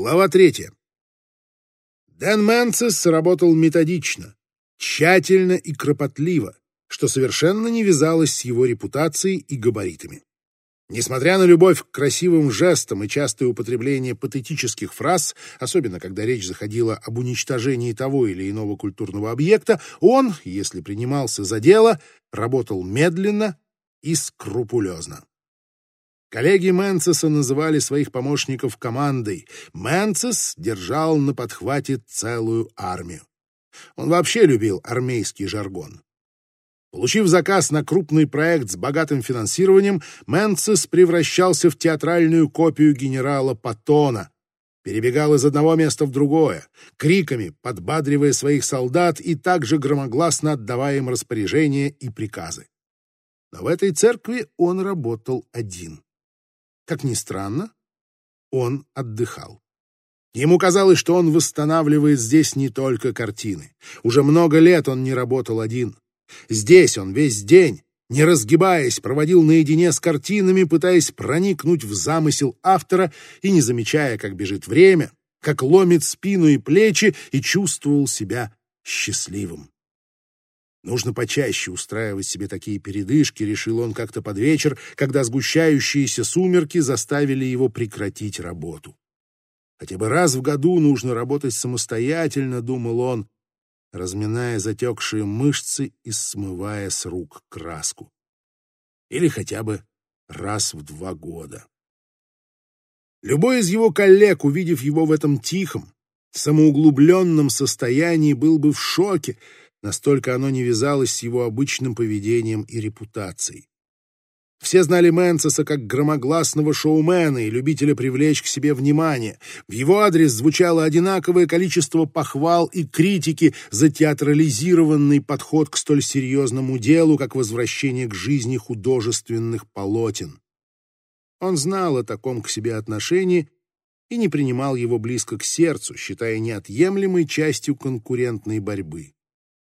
Глава третья. Дэн Мэнсис работал методично, тщательно и кропотливо, что совершенно не вязалось с его репутацией и габаритами. Несмотря на любовь к красивым жестам и частое употребление патетических фраз, особенно когда речь заходила об уничтожении того или иного культурного объекта, он, если принимался за дело, работал медленно и скрупулезно. Коллеги Мэнсеса называли своих помощников командой. Мэнсес держал на подхвате целую армию. Он вообще любил армейский жаргон. Получив заказ на крупный проект с богатым финансированием, Мэнсес превращался в театральную копию генерала Паттона, перебегал из одного места в другое, криками подбадривая своих солдат и также громогласно отдавая им распоряжения и приказы. Но в этой церкви он работал один. Как ни странно, он отдыхал. Ему казалось, что он восстанавливает здесь не только картины. Уже много лет он не работал один. Здесь он весь день, не разгибаясь, проводил наедине с картинами, пытаясь проникнуть в замысел автора и не замечая, как бежит время, как ломит спину и плечи, и чувствовал себя счастливым. Нужно почаще устраивать себе такие передышки, решил он как-то под вечер, когда сгущающиеся сумерки заставили его прекратить работу. Хотя бы раз в году нужно работать самостоятельно, думал он, разминая затекшие мышцы и смывая с рук краску. Или хотя бы раз в два года. Любой из его коллег, увидев его в этом тихом, самоуглубленном состоянии, был бы в шоке, Настолько оно не вязалось с его обычным поведением и репутацией. Все знали Мэнсеса как громогласного шоумена и любителя привлечь к себе внимание. В его адрес звучало одинаковое количество похвал и критики за театрализированный подход к столь серьезному делу, как возвращение к жизни художественных полотен. Он знал о таком к себе отношении и не принимал его близко к сердцу, считая неотъемлемой частью конкурентной борьбы.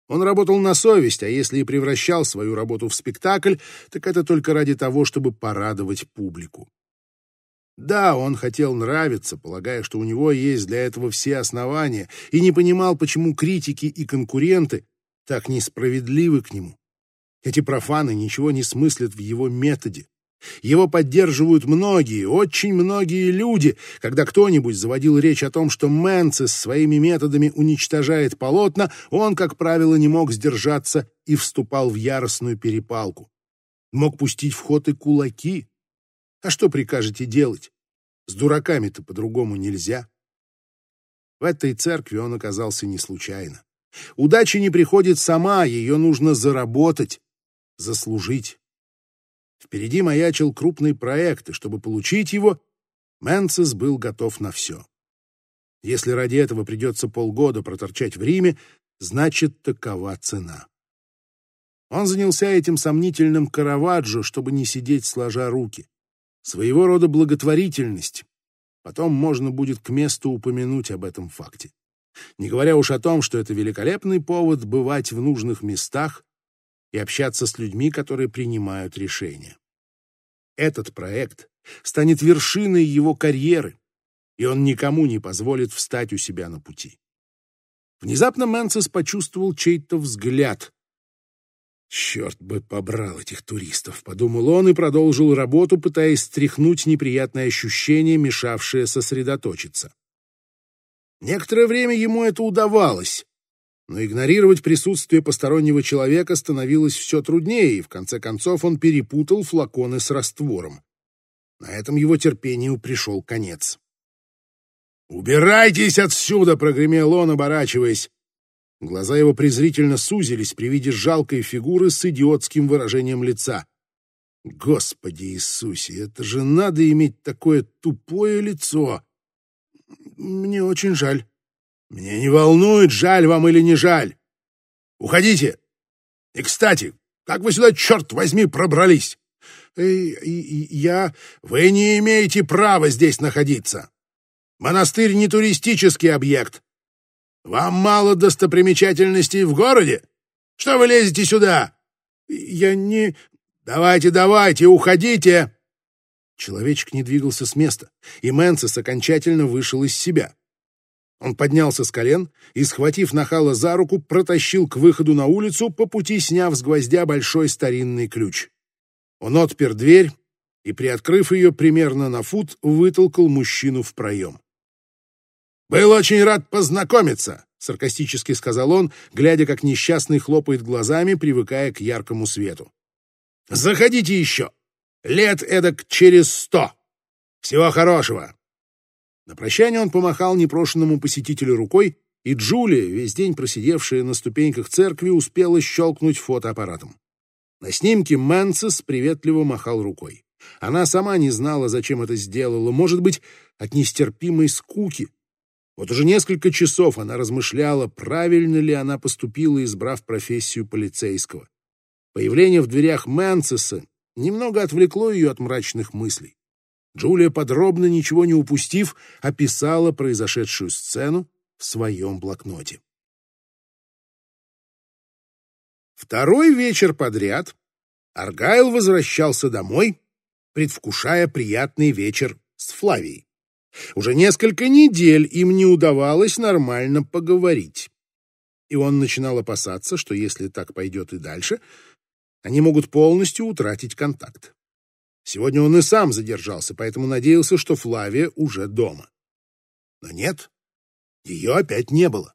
Он работал на совесть, а если и превращал свою работу в спектакль, так это только ради того, чтобы порадовать публику. Да, он хотел нравиться, полагая, что у него есть для этого все основания, и не понимал, почему критики и конкуренты так несправедливы к нему. Эти профаны ничего не смыслят в его методе. Его поддерживают многие, очень многие люди. Когда кто-нибудь заводил речь о том, что Мэнцис своими методами уничтожает полотна, он, как правило, не мог сдержаться и вступал в яростную перепалку. Мог пустить в ход и кулаки. А что прикажете делать? С дураками-то по-другому нельзя. В этой церкви он оказался не случайно. Удача не приходит сама, ее нужно заработать, заслужить. Впереди маячил крупный проект, и чтобы получить его, Мэнсис был готов на все. Если ради этого придется полгода проторчать в Риме, значит, такова цена. Он занялся этим сомнительным Караваджо, чтобы не сидеть сложа руки. Своего рода благотворительность. Потом можно будет к месту упомянуть об этом факте. Не говоря уж о том, что это великолепный повод бывать в нужных местах и общаться с людьми, которые принимают решения. Этот проект станет вершиной его карьеры, и он никому не позволит встать у себя на пути. Внезапно Мэнсес почувствовал чей-то взгляд. «Черт бы побрал этих туристов», — подумал он и продолжил работу, пытаясь стряхнуть неприятное ощущение, мешавшее сосредоточиться. Некоторое время ему это удавалось, но игнорировать присутствие постороннего человека становилось все труднее, и в конце концов он перепутал флаконы с раствором. На этом его терпению пришел конец. «Убирайтесь отсюда!» — прогремел он, оборачиваясь. Глаза его презрительно сузились при виде жалкой фигуры с идиотским выражением лица. «Господи Иисусе, это же надо иметь такое тупое лицо!» «Мне очень жаль», мне не волнует, жаль вам или не жаль. Уходите. И, кстати, как вы сюда, черт возьми, пробрались? Эй, я... Вы не имеете права здесь находиться. Монастырь не туристический объект. Вам мало достопримечательностей в городе? Что вы лезете сюда? Я не... Давайте, давайте, уходите. Человечек не двигался с места, и Мэнсис окончательно вышел из себя. Он поднялся с колен и, схватив нахала за руку, протащил к выходу на улицу, по пути сняв с гвоздя большой старинный ключ. Он отпер дверь и, приоткрыв ее примерно на фут, вытолкал мужчину в проем. «Был очень рад познакомиться», — саркастически сказал он, глядя, как несчастный хлопает глазами, привыкая к яркому свету. «Заходите еще! Лет эдак через сто! Всего хорошего!» На прощание он помахал непрошенному посетителю рукой, и Джулия, весь день просидевшая на ступеньках церкви, успела щелкнуть фотоаппаратом. На снимке Мэнсис приветливо махал рукой. Она сама не знала, зачем это сделала, может быть, от нестерпимой скуки. Вот уже несколько часов она размышляла, правильно ли она поступила, избрав профессию полицейского. Появление в дверях Мэнсиса немного отвлекло ее от мрачных мыслей. Джулия, подробно ничего не упустив, описала произошедшую сцену в своем блокноте. Второй вечер подряд Аргайл возвращался домой, предвкушая приятный вечер с Флавией. Уже несколько недель им не удавалось нормально поговорить. И он начинал опасаться, что если так пойдет и дальше, они могут полностью утратить контакт. Сегодня он и сам задержался, поэтому надеялся, что Флавия уже дома. Но нет, ее опять не было.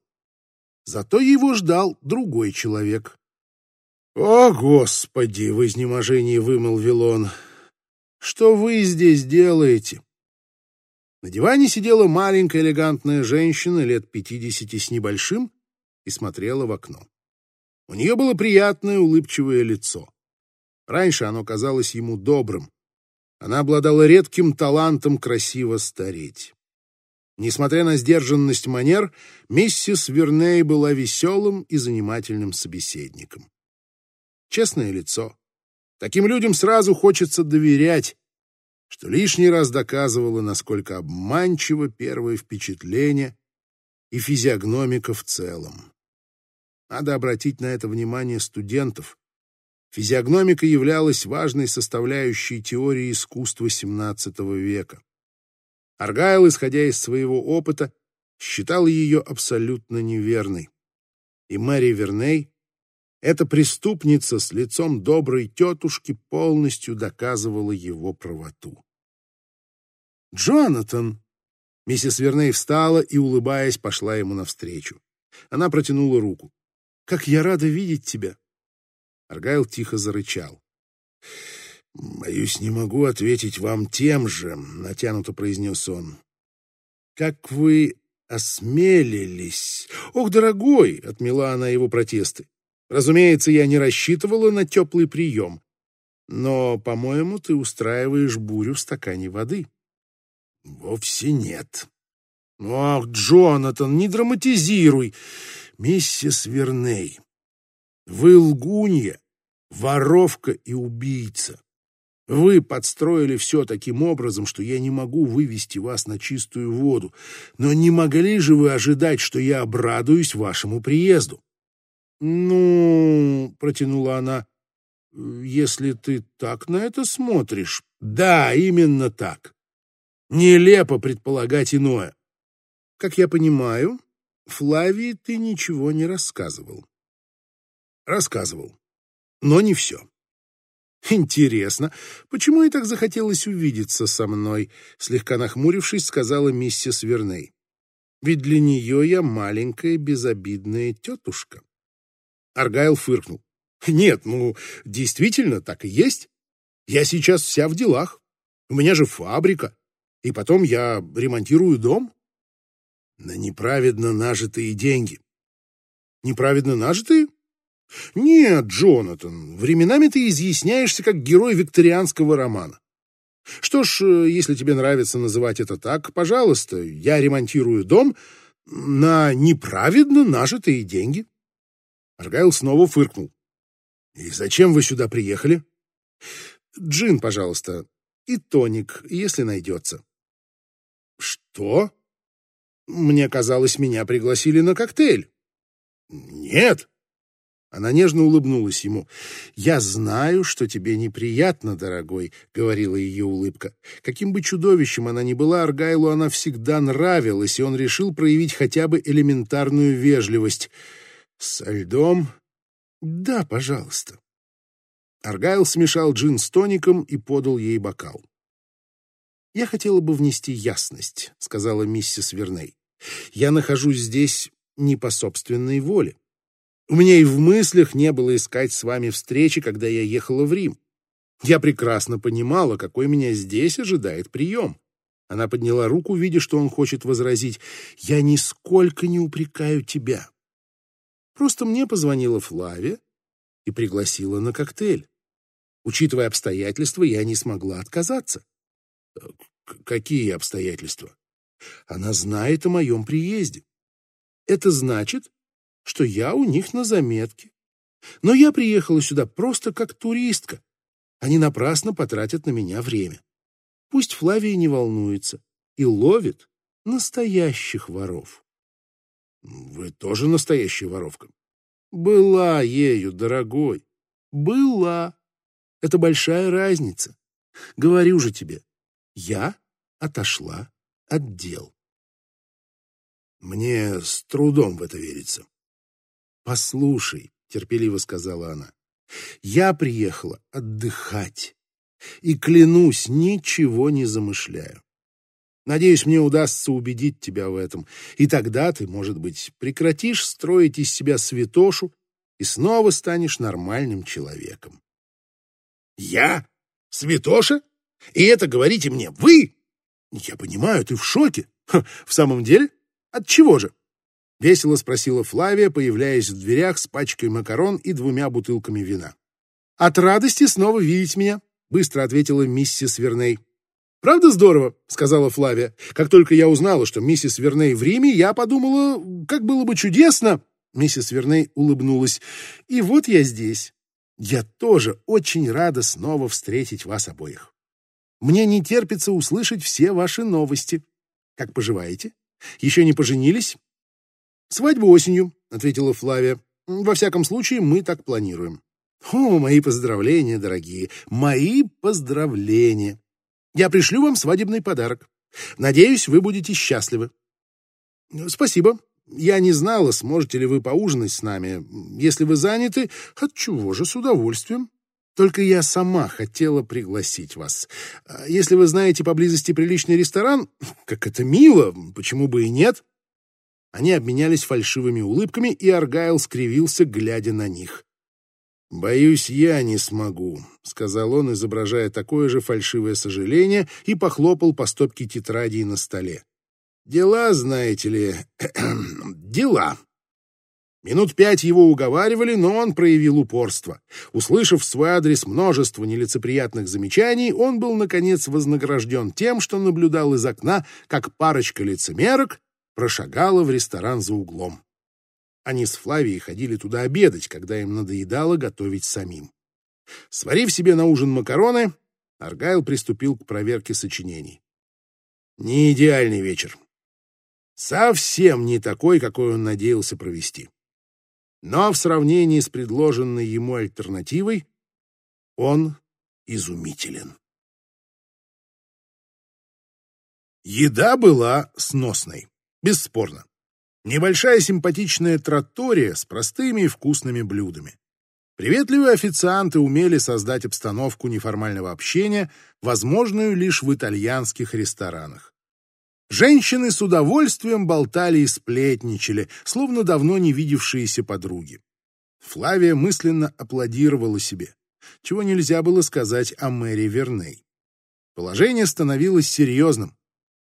Зато его ждал другой человек. «О, Господи!» — в изнеможении вымолвил он. «Что вы здесь делаете?» На диване сидела маленькая элегантная женщина лет пятидесяти с небольшим и смотрела в окно. У нее было приятное улыбчивое лицо. Раньше оно казалось ему добрым, она обладала редким талантом красиво стареть. Несмотря на сдержанность манер, миссис Верней была веселым и занимательным собеседником. Честное лицо. Таким людям сразу хочется доверять, что лишний раз доказывало, насколько обманчиво первое впечатление и физиогномика в целом. Надо обратить на это внимание студентов, Физиогномика являлась важной составляющей теории искусства XVII века. Аргайл, исходя из своего опыта, считал ее абсолютно неверной. И Мэри Верней, эта преступница с лицом доброй тетушки, полностью доказывала его правоту. «Джонатан!» Миссис Верней встала и, улыбаясь, пошла ему навстречу. Она протянула руку. «Как я рада видеть тебя! Аргайл тихо зарычал. «Боюсь, не могу ответить вам тем же», — натянуто произнес он. «Как вы осмелились?» «Ох, дорогой!» — отмела она его протесты. «Разумеется, я не рассчитывала на теплый прием. Но, по-моему, ты устраиваешь бурю в стакане воды». «Вовсе нет». «Ох, Джонатан, не драматизируй! Миссис Верней, вы лгунья, воровка и убийца. Вы подстроили все таким образом, что я не могу вывести вас на чистую воду. Но не могли же вы ожидать, что я обрадуюсь вашему приезду? Ну, протянула она, если ты так на это смотришь. Да, именно так. Нелепо предполагать иное. Как я понимаю, Флавии ты ничего не рассказывал. Рассказывал. Но не все. «Интересно, почему ей так захотелось увидеться со мной?» Слегка нахмурившись, сказала миссис Верней. «Ведь для нее я маленькая безобидная тетушка». Аргайл фыркнул. «Нет, ну, действительно, так и есть. Я сейчас вся в делах. У меня же фабрика. И потом я ремонтирую дом. На неправедно нажитые деньги». «Неправедно нажитые?» Нет, Джонатан, временами ты изъясняешься как герой викторианского романа. Что ж, э, если тебе нравится называть это так, пожалуйста, я ремонтирую дом на неправедно нажитые деньги. Аргайл снова фыркнул. И зачем вы сюда приехали? Джин, пожалуйста, и тоник, если найдется. Что? Мне казалось, меня пригласили на коктейль. Нет, Она нежно улыбнулась ему. «Я знаю, что тебе неприятно, дорогой», — говорила ее улыбка. Каким бы чудовищем она ни была, Аргайлу она всегда нравилась, и он решил проявить хотя бы элементарную вежливость. «Со льдом?» «Да, пожалуйста». Аргайл смешал джин с тоником и подал ей бокал. «Я хотела бы внести ясность», — сказала миссис Верней. «Я нахожусь здесь не по собственной воле. У меня и в мыслях не было искать с вами встречи, когда я ехала в Рим. Я прекрасно понимала, какой меня здесь ожидает прием. Она подняла руку, видя, что он хочет возразить. «Я нисколько не упрекаю тебя. Просто мне позвонила Флавия и пригласила на коктейль. Учитывая обстоятельства, я не смогла отказаться». «Какие обстоятельства?» «Она знает о моем приезде. Это значит, что я у них на заметке. Но я приехала сюда просто как туристка. Они напрасно потратят на меня время. Пусть Флавия не волнуется и ловит настоящих воров. Вы тоже настоящая воровка? Была ею, дорогой. Была. Это большая разница. Говорю же тебе, я отошла от дел. Мне с трудом в это верится. «Послушай», — терпеливо сказала она, — «я приехала отдыхать и, клянусь, ничего не замышляю. Надеюсь, мне удастся убедить тебя в этом, и тогда ты, может быть, прекратишь строить из себя святошу и снова станешь нормальным человеком». «Я? Святоша? И это говорите мне вы?» «Я понимаю, ты в шоке. Ха, в самом деле? От чего же?» Весело спросила Флавия, появляясь в дверях с пачкой макарон и двумя бутылками вина. «От радости снова видеть меня», — быстро ответила миссис Верней. «Правда здорово?» — сказала Флавия. «Как только я узнала, что миссис Верней в Риме, я подумала, как было бы чудесно!» Миссис Верней улыбнулась. «И вот я здесь. Я тоже очень рада снова встретить вас обоих. Мне не терпится услышать все ваши новости. Как поживаете? Еще не поженились? «Свадьба осенью», — ответила Флавия. «Во всяком случае, мы так планируем». «О, мои поздравления, дорогие, мои поздравления! Я пришлю вам свадебный подарок. Надеюсь, вы будете счастливы». «Спасибо. Я не знала, сможете ли вы поужинать с нами. Если вы заняты, отчего же, с удовольствием. Только я сама хотела пригласить вас. Если вы знаете поблизости приличный ресторан, как это мило, почему бы и нет?» Они обменялись фальшивыми улыбками, и Аргайл скривился, глядя на них. «Боюсь, я не смогу», — сказал он, изображая такое же фальшивое сожаление, и похлопал по стопке тетрадей на столе. «Дела, знаете ли, дела». Минут пять его уговаривали, но он проявил упорство. Услышав в свой адрес множество нелицеприятных замечаний, он был, наконец, вознагражден тем, что наблюдал из окна, как парочка лицемерок прошагала в ресторан за углом. Они с Флавией ходили туда обедать, когда им надоедало готовить самим. Сварив себе на ужин макароны, Аргайл приступил к проверке сочинений. Не идеальный вечер. Совсем не такой, какой он надеялся провести. Но в сравнении с предложенной ему альтернативой он изумителен. Еда была сносной. Бесспорно. Небольшая симпатичная тротория с простыми и вкусными блюдами. Приветливые официанты умели создать обстановку неформального общения, возможную лишь в итальянских ресторанах. Женщины с удовольствием болтали и сплетничали, словно давно не видевшиеся подруги. Флавия мысленно аплодировала себе, чего нельзя было сказать о Мэри Верней. Положение становилось серьезным.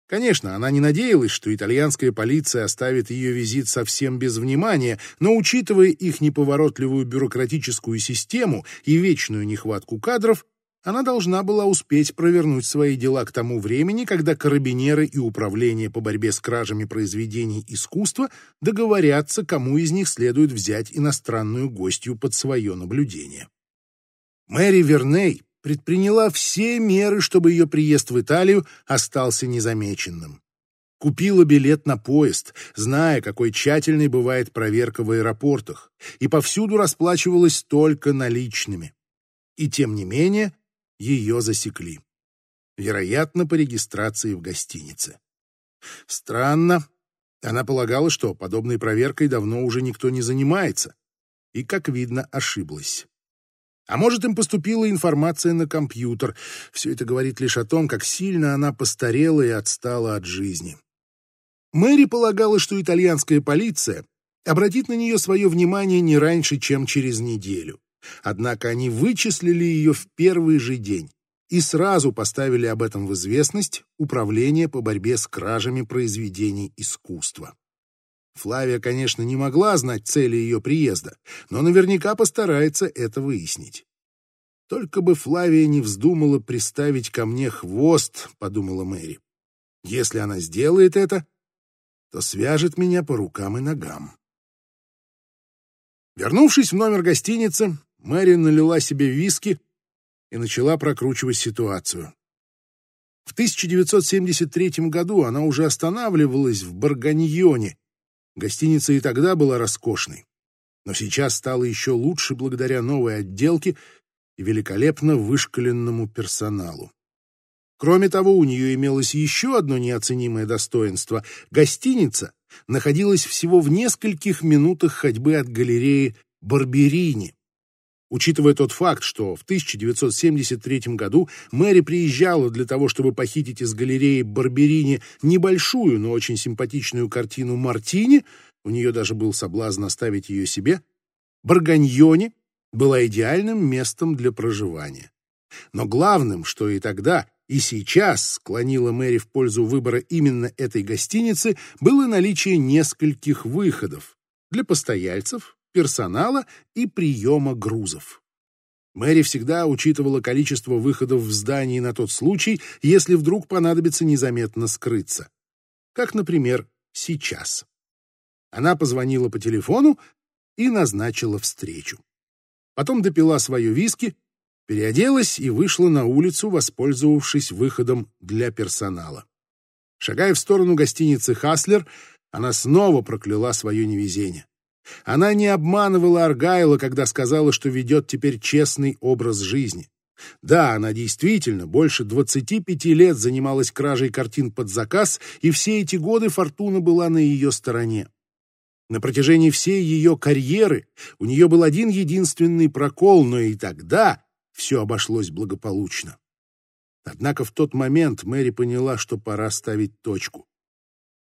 Конечно, она не надеялась, что итальянская полиция оставит ее визит совсем без внимания, но учитывая их неповоротливую бюрократическую систему и вечную нехватку кадров, она должна была успеть провернуть свои дела к тому времени, когда карабинеры и управление по борьбе с кражами произведений искусства договорятся, кому из них следует взять иностранную гостью под свое наблюдение. Мэри Верней предприняла все меры, чтобы ее приезд в Италию остался незамеченным. Купила билет на поезд, зная, какой тщательной бывает проверка в аэропортах, и повсюду расплачивалась только наличными. И тем не менее ее засекли. Вероятно, по регистрации в гостинице. Странно. Она полагала, что подобной проверкой давно уже никто не занимается. И, как видно, ошиблась. А может, им поступила информация на компьютер. Все это говорит лишь о том, как сильно она постарела и отстала от жизни. Мэри полагала, что итальянская полиция обратит на нее свое внимание не раньше, чем через неделю. Однако они вычислили ее в первый же день и сразу поставили об этом в известность Управление по борьбе с кражами произведений искусства. Флавия, конечно, не могла знать цели ее приезда, но наверняка постарается это выяснить. «Только бы Флавия не вздумала приставить ко мне хвост», — подумала Мэри. «Если она сделает это, то свяжет меня по рукам и ногам». Вернувшись в номер гостиницы, Мэри налила себе виски и начала прокручивать ситуацию. В 1973 году она уже останавливалась в Барганьоне. Гостиница и тогда была роскошной, но сейчас стала еще лучше благодаря новой отделке и великолепно вышкаленному персоналу. Кроме того, у нее имелось еще одно неоценимое достоинство. Гостиница находилась всего в нескольких минутах ходьбы от галереи Барберини. Учитывая тот факт, что в 1973 году Мэри приезжала для того, чтобы похитить из галереи Барберини небольшую, но очень симпатичную картину Мартини, у нее даже был соблазн оставить ее себе, Барганьоне была идеальным местом для проживания. Но главным, что и тогда, и сейчас склонило Мэри в пользу выбора именно этой гостиницы, было наличие нескольких выходов для постояльцев, персонала и приема грузов. Мэри всегда учитывала количество выходов в здании на тот случай, если вдруг понадобится незаметно скрыться. Как, например, сейчас. Она позвонила по телефону и назначила встречу. Потом допила свое виски, переоделась и вышла на улицу, воспользовавшись выходом для персонала. Шагая в сторону гостиницы «Хаслер», она снова прокляла свое невезение. Она не обманывала Аргайла, когда сказала, что ведет теперь честный образ жизни. Да, она действительно больше 25 лет занималась кражей картин под заказ, и все эти годы фортуна была на ее стороне. На протяжении всей ее карьеры у нее был один единственный прокол, но и тогда все обошлось благополучно. Однако в тот момент Мэри поняла, что пора ставить точку.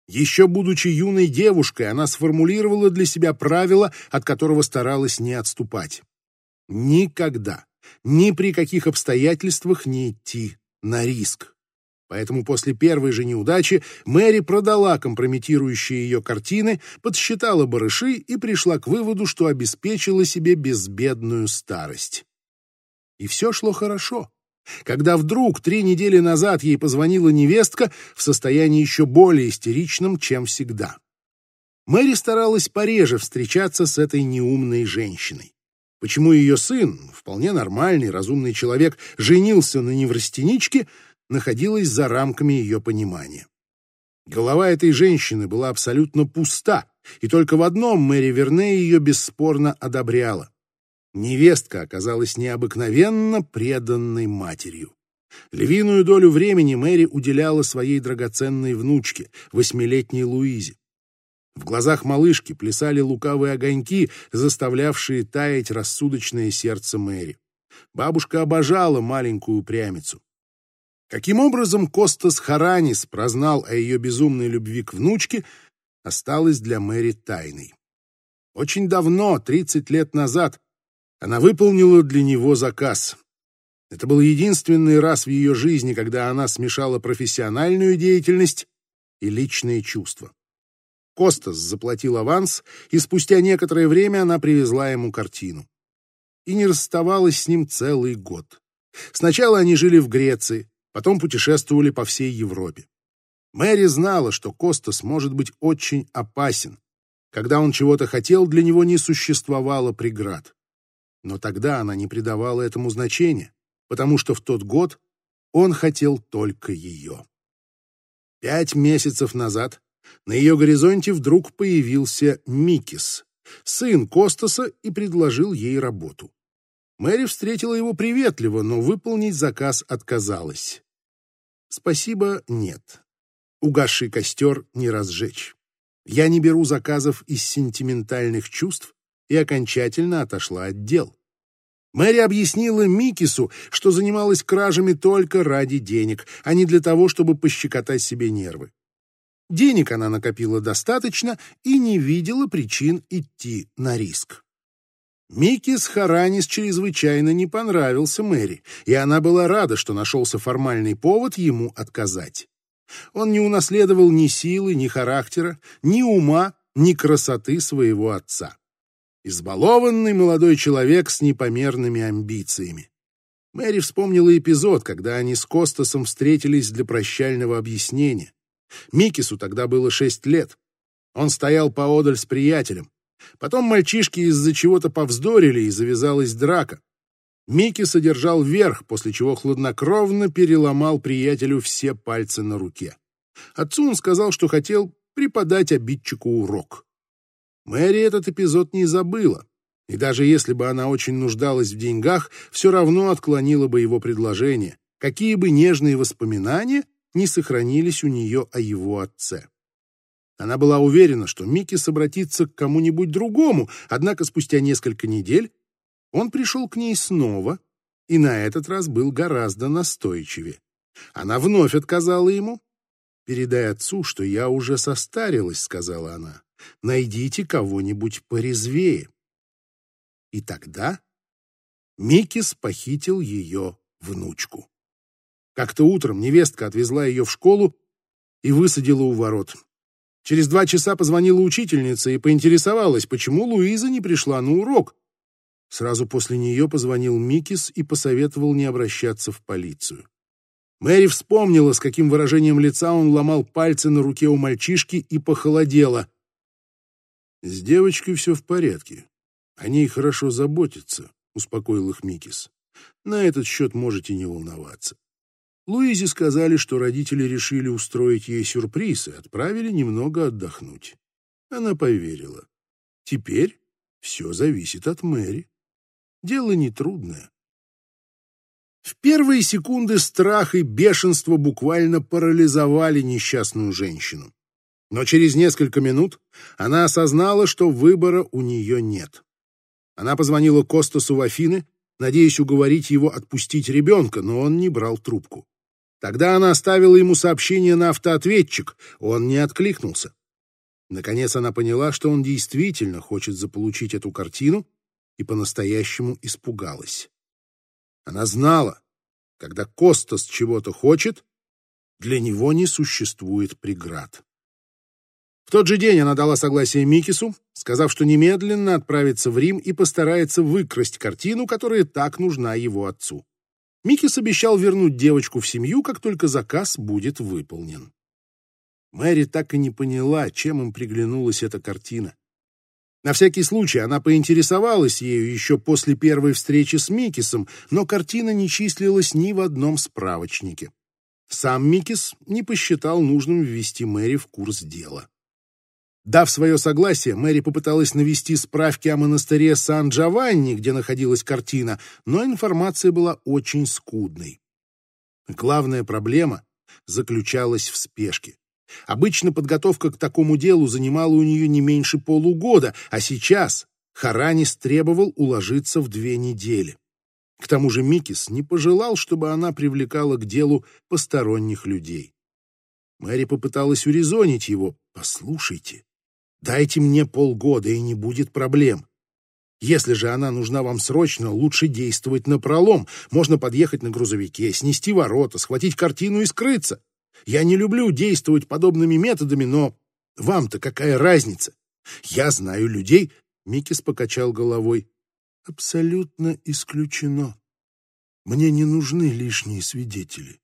Еще будучи юной девушкой, она сформулировала для себя правило, от которого старалась не отступать. Никогда, ни при каких обстоятельствах не идти на риск. Поэтому после первой же неудачи Мэри продала компрометирующие ее картины, подсчитала барыши и пришла к выводу, что обеспечила себе безбедную старость. И все шло хорошо когда вдруг три недели назад ей позвонила невестка в состоянии еще более истеричном, чем всегда. Мэри старалась пореже встречаться с этой неумной женщиной. Почему ее сын, вполне нормальный, разумный человек, женился на неврастеничке, находилась за рамками ее понимания. Голова этой женщины была абсолютно пуста, и только в одном Мэри Верне ее бесспорно одобряла. Невестка оказалась необыкновенно преданной матерью. Львиную долю времени Мэри уделяла своей драгоценной внучке, восьмилетней Луизе. В глазах малышки плясали лукавые огоньки, заставлявшие таять рассудочное сердце Мэри. Бабушка обожала маленькую упрямицу. Каким образом Костас Харанис прознал о ее безумной любви к внучке, осталось для Мэри тайной. Очень давно, 30 лет назад, она выполнила для него заказ. Это был единственный раз в ее жизни, когда она смешала профессиональную деятельность и личные чувства. Костас заплатил аванс, и спустя некоторое время она привезла ему картину. И не расставалась с ним целый год. Сначала они жили в Греции, потом путешествовали по всей Европе. Мэри знала, что Костас может быть очень опасен. Когда он чего-то хотел, для него не существовало преград. Но тогда она не придавала этому значения, потому что в тот год он хотел только ее. Пять месяцев назад на ее горизонте вдруг появился Микис, сын Костаса, и предложил ей работу. Мэри встретила его приветливо, но выполнить заказ отказалась. Спасибо, нет. Угасший костер не разжечь. Я не беру заказов из сентиментальных чувств и окончательно отошла от дел. Мэри объяснила Микису, что занималась кражами только ради денег, а не для того, чтобы пощекотать себе нервы. Денег она накопила достаточно и не видела причин идти на риск. Микис Харанис чрезвычайно не понравился Мэри, и она была рада, что нашелся формальный повод ему отказать. Он не унаследовал ни силы, ни характера, ни ума, ни красоты своего отца. Избалованный молодой человек с непомерными амбициями. Мэри вспомнила эпизод, когда они с Костасом встретились для прощального объяснения. Микису тогда было шесть лет. Он стоял поодаль с приятелем. Потом мальчишки из-за чего-то повздорили, и завязалась драка. Микки содержал верх, после чего хладнокровно переломал приятелю все пальцы на руке. Отцу он сказал, что хотел преподать обидчику урок. Мэри этот эпизод не забыла, и даже если бы она очень нуждалась в деньгах, все равно отклонила бы его предложение, какие бы нежные воспоминания не сохранились у нее о его отце. Она была уверена, что Микки обратится к кому-нибудь другому, однако спустя несколько недель он пришел к ней снова и на этот раз был гораздо настойчивее. Она вновь отказала ему. «Передай отцу, что я уже состарилась», — сказала она. «Найдите кого-нибудь порезвее». И тогда Микис похитил ее внучку. Как-то утром невестка отвезла ее в школу и высадила у ворот. Через два часа позвонила учительница и поинтересовалась, почему Луиза не пришла на урок. Сразу после нее позвонил Микис и посоветовал не обращаться в полицию. Мэри вспомнила, с каким выражением лица он ломал пальцы на руке у мальчишки и похолодела. «С девочкой все в порядке. О ней хорошо заботятся», — успокоил их Микис. «На этот счет можете не волноваться». Луизе сказали, что родители решили устроить ей сюрприз и отправили немного отдохнуть. Она поверила. Теперь все зависит от Мэри. Дело нетрудное. В первые секунды страх и бешенство буквально парализовали несчастную женщину. Но через несколько минут она осознала, что выбора у нее нет. Она позвонила Костасу в Афины, надеясь уговорить его отпустить ребенка, но он не брал трубку. Тогда она оставила ему сообщение на автоответчик, он не откликнулся. Наконец она поняла, что он действительно хочет заполучить эту картину и по-настоящему испугалась. Она знала, когда Костас чего-то хочет, для него не существует преград. В тот же день она дала согласие Микису, сказав, что немедленно отправится в Рим и постарается выкрасть картину, которая так нужна его отцу. Микис обещал вернуть девочку в семью, как только заказ будет выполнен. Мэри так и не поняла, чем им приглянулась эта картина. На всякий случай она поинтересовалась ею еще после первой встречи с Микисом, но картина не числилась ни в одном справочнике. Сам Микис не посчитал нужным ввести Мэри в курс дела. Дав свое согласие, Мэри попыталась навести справки о монастыре Сан-Джованни, где находилась картина, но информация была очень скудной. Главная проблема заключалась в спешке. Обычно подготовка к такому делу занимала у нее не меньше полугода, а сейчас Харанис требовал уложиться в две недели. К тому же Микис не пожелал, чтобы она привлекала к делу посторонних людей. Мэри попыталась урезонить его. «Послушайте, дайте мне полгода, и не будет проблем. Если же она нужна вам срочно, лучше действовать напролом. Можно подъехать на грузовике, снести ворота, схватить картину и скрыться. Я не люблю действовать подобными методами, но вам-то какая разница? Я знаю людей, Микис покачал головой. Абсолютно исключено. Мне не нужны лишние свидетели.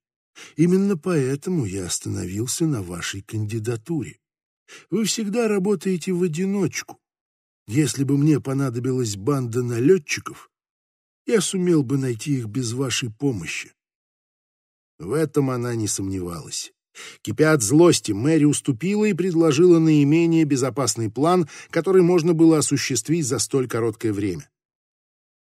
Именно поэтому я остановился на вашей кандидатуре. Вы всегда работаете в одиночку. Если бы мне понадобилась банда налетчиков, я сумел бы найти их без вашей помощи. В этом она не сомневалась. Кипя от злости, Мэри уступила и предложила наименее безопасный план, который можно было осуществить за столь короткое время.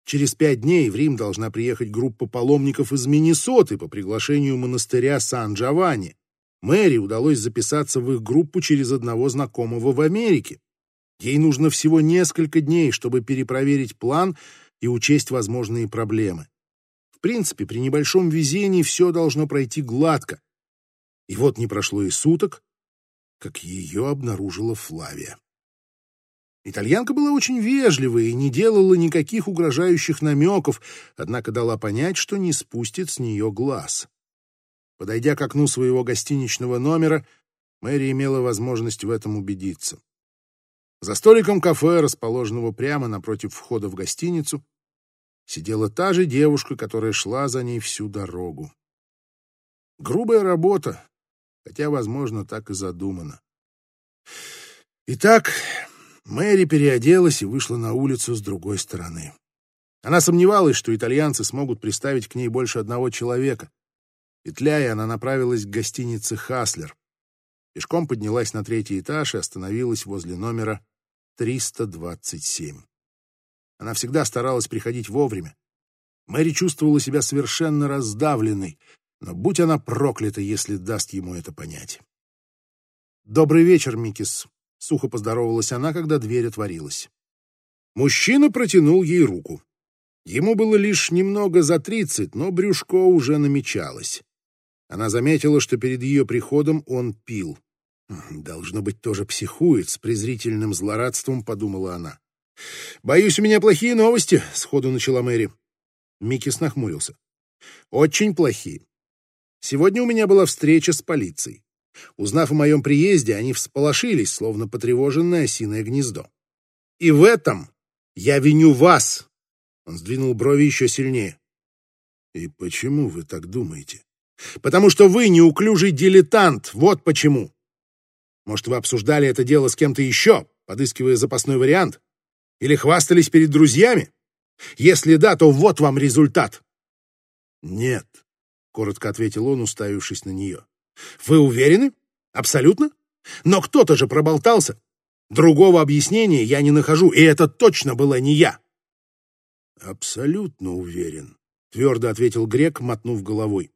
Через пять дней в Рим должна приехать группа паломников из Миннесоты по приглашению монастыря Сан-Джованни. Мэри удалось записаться в их группу через одного знакомого в Америке. Ей нужно всего несколько дней, чтобы перепроверить план и учесть возможные проблемы. В принципе, при небольшом везении все должно пройти гладко. И вот не прошло и суток, как ее обнаружила Флавия. Итальянка была очень вежливой и не делала никаких угрожающих намеков, однако дала понять, что не спустит с нее глаз. Подойдя к окну своего гостиничного номера, Мэри имела возможность в этом убедиться. За столиком кафе, расположенного прямо напротив входа в гостиницу, сидела та же девушка, которая шла за ней всю дорогу. Грубая работа, хотя, возможно, так и задумано. Итак, Мэри переоделась и вышла на улицу с другой стороны. Она сомневалась, что итальянцы смогут приставить к ней больше одного человека. Петляя, она направилась к гостинице «Хаслер». Пешком поднялась на третий этаж и остановилась возле номера 327. Она всегда старалась приходить вовремя. Мэри чувствовала себя совершенно раздавленной, но будь она проклята, если даст ему это понять. «Добрый вечер, Микис», Сухо поздоровалась она, когда дверь отворилась. Мужчина протянул ей руку. Ему было лишь немного за тридцать, но брюшко уже намечалось. Она заметила, что перед ее приходом он пил. «Должно быть, тоже психует», — с презрительным злорадством подумала она. «Боюсь, у меня плохие новости», — сходу начала Мэри. Микис нахмурился. «Очень плохие. Сегодня у меня была встреча с полицией. Узнав о моем приезде, они всполошились, словно потревоженное осиное гнездо. И в этом я виню вас. Он сдвинул брови еще сильнее. И почему вы так думаете? Потому что вы неуклюжий дилетант, вот почему. Может, вы обсуждали это дело с кем-то еще, подыскивая запасной вариант? Или хвастались перед друзьями? Если да, то вот вам результат. Нет, коротко ответил он, уставившись на нее. Вы уверены? Абсолютно? Но кто-то же проболтался. Другого объяснения я не нахожу, и это точно была не я. Абсолютно уверен, твердо ответил Грек, мотнув головой.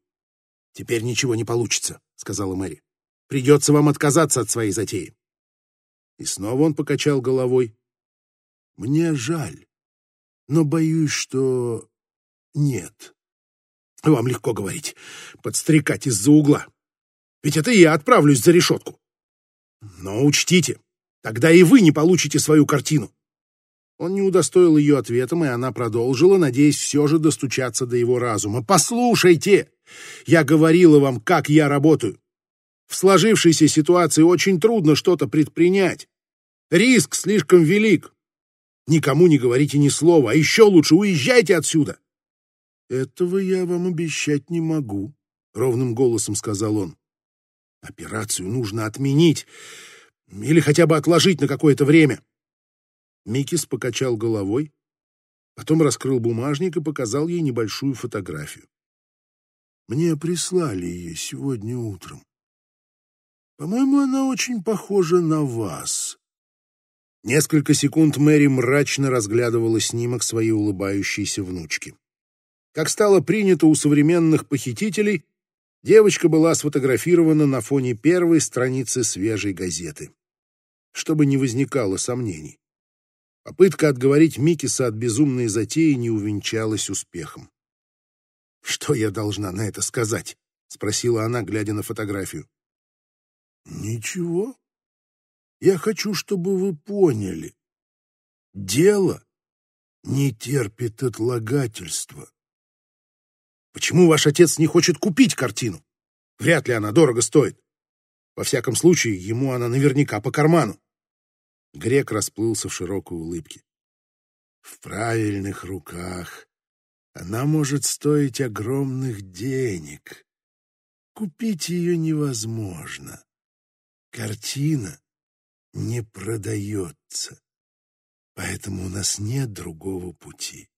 Теперь ничего не получится, сказала Мэри. Придется вам отказаться от своей затеи. И снова он покачал головой. Мне жаль, но боюсь, что нет. Вам легко говорить, подстрекать из-за угла. Ведь это я отправлюсь за решетку. Но учтите, тогда и вы не получите свою картину. Он не удостоил ее ответом, и она продолжила, надеясь все же достучаться до его разума. «Послушайте! Я говорила вам, как я работаю. В сложившейся ситуации очень трудно что-то предпринять. Риск слишком велик. Никому не говорите ни слова, а еще лучше уезжайте отсюда!» «Этого я вам обещать не могу», — ровным голосом сказал он. Операцию нужно отменить или хотя бы отложить на какое-то время. Микис покачал головой, потом раскрыл бумажник и показал ей небольшую фотографию. Мне прислали ее сегодня утром. По-моему, она очень похожа на вас. Несколько секунд Мэри мрачно разглядывала снимок своей улыбающейся внучки. Как стало принято у современных похитителей, Девочка была сфотографирована на фоне первой страницы свежей газеты. Чтобы не возникало сомнений. Попытка отговорить Микиса от безумной затеи не увенчалась успехом. «Что я должна на это сказать?» — спросила она, глядя на фотографию. «Ничего. Я хочу, чтобы вы поняли. Дело не терпит отлагательства. Почему ваш отец не хочет купить картину? Вряд ли она дорого стоит. Во всяком случае, ему она наверняка по карману. Грек расплылся в широкой улыбке. В правильных руках она может стоить огромных денег. Купить ее невозможно. Картина не продается. Поэтому у нас нет другого пути.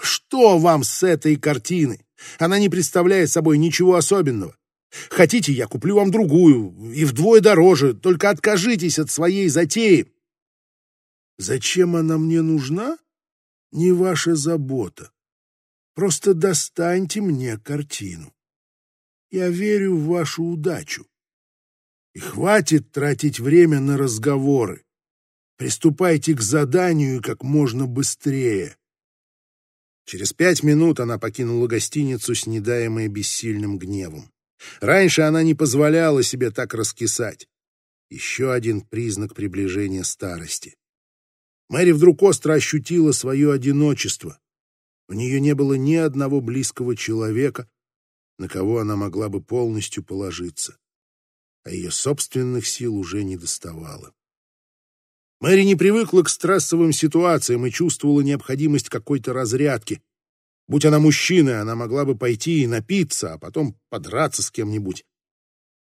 Что вам с этой картины? Она не представляет собой ничего особенного. Хотите, я куплю вам другую, и вдвое дороже, только откажитесь от своей затеи. Зачем она мне нужна? Не ваша забота. Просто достаньте мне картину. Я верю в вашу удачу. И хватит тратить время на разговоры. Приступайте к заданию как можно быстрее. Через пять минут она покинула гостиницу, снедаемая бессильным гневом. Раньше она не позволяла себе так раскисать. Еще один признак приближения старости. Мэри вдруг остро ощутила свое одиночество. У нее не было ни одного близкого человека, на кого она могла бы полностью положиться. А ее собственных сил уже не доставало. Мэри не привыкла к стрессовым ситуациям и чувствовала необходимость какой-то разрядки. Будь она мужчиной, она могла бы пойти и напиться, а потом подраться с кем-нибудь.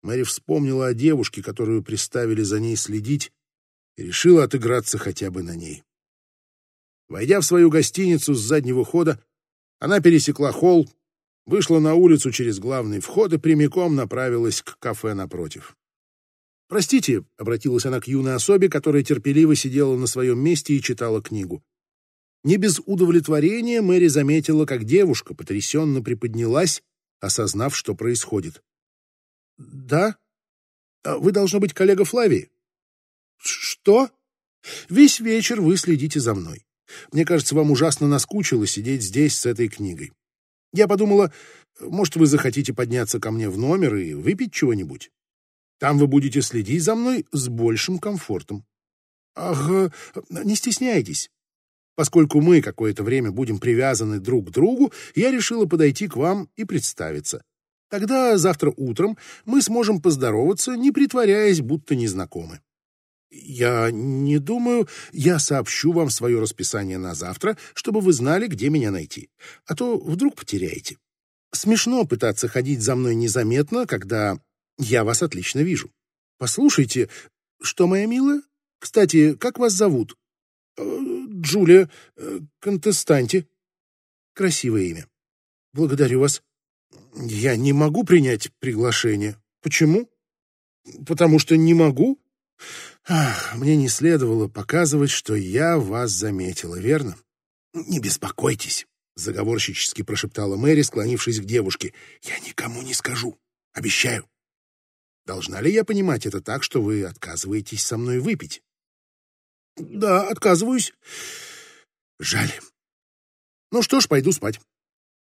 Мэри вспомнила о девушке, которую приставили за ней следить, и решила отыграться хотя бы на ней. Войдя в свою гостиницу с заднего хода, она пересекла холл, вышла на улицу через главный вход и прямиком направилась к кафе напротив. «Простите», — обратилась она к юной особе, которая терпеливо сидела на своем месте и читала книгу. Не без удовлетворения Мэри заметила, как девушка потрясенно приподнялась, осознав, что происходит. «Да? А вы, должно быть, коллега Флавии?» «Что? Весь вечер вы следите за мной. Мне кажется, вам ужасно наскучило сидеть здесь с этой книгой. Я подумала, может, вы захотите подняться ко мне в номер и выпить чего-нибудь? Там вы будете следить за мной с большим комфортом. Ах, не стесняйтесь. Поскольку мы какое-то время будем привязаны друг к другу, я решила подойти к вам и представиться. Тогда завтра утром мы сможем поздороваться, не притворяясь, будто незнакомы. Я не думаю, я сообщу вам свое расписание на завтра, чтобы вы знали, где меня найти. А то вдруг потеряете. Смешно пытаться ходить за мной незаметно, когда я вас отлично вижу. Послушайте, что, моя милая? Кстати, как вас зовут? Джулия э, Контестанти. Красивое имя. Благодарю вас. Я не могу принять приглашение. Почему? Потому что не могу. Ах, мне не следовало показывать, что я вас заметила, верно? Не беспокойтесь, заговорщически прошептала Мэри, склонившись к девушке. Я никому не скажу. Обещаю. Должна ли я понимать это так, что вы отказываетесь со мной выпить? Да, отказываюсь. Жаль. Ну что ж, пойду спать.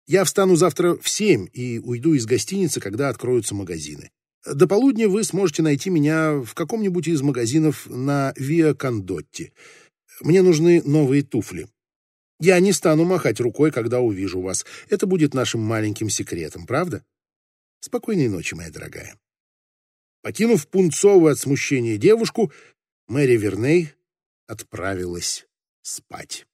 Я встану завтра в семь и уйду из гостиницы, когда откроются магазины. До полудня вы сможете найти меня в каком-нибудь из магазинов на Виа Кондотти. Мне нужны новые туфли. Я не стану махать рукой, когда увижу вас. Это будет нашим маленьким секретом, правда? Спокойной ночи, моя дорогая. Покинув пунцовую от смущения девушку, Мэри Верней отправилась спать.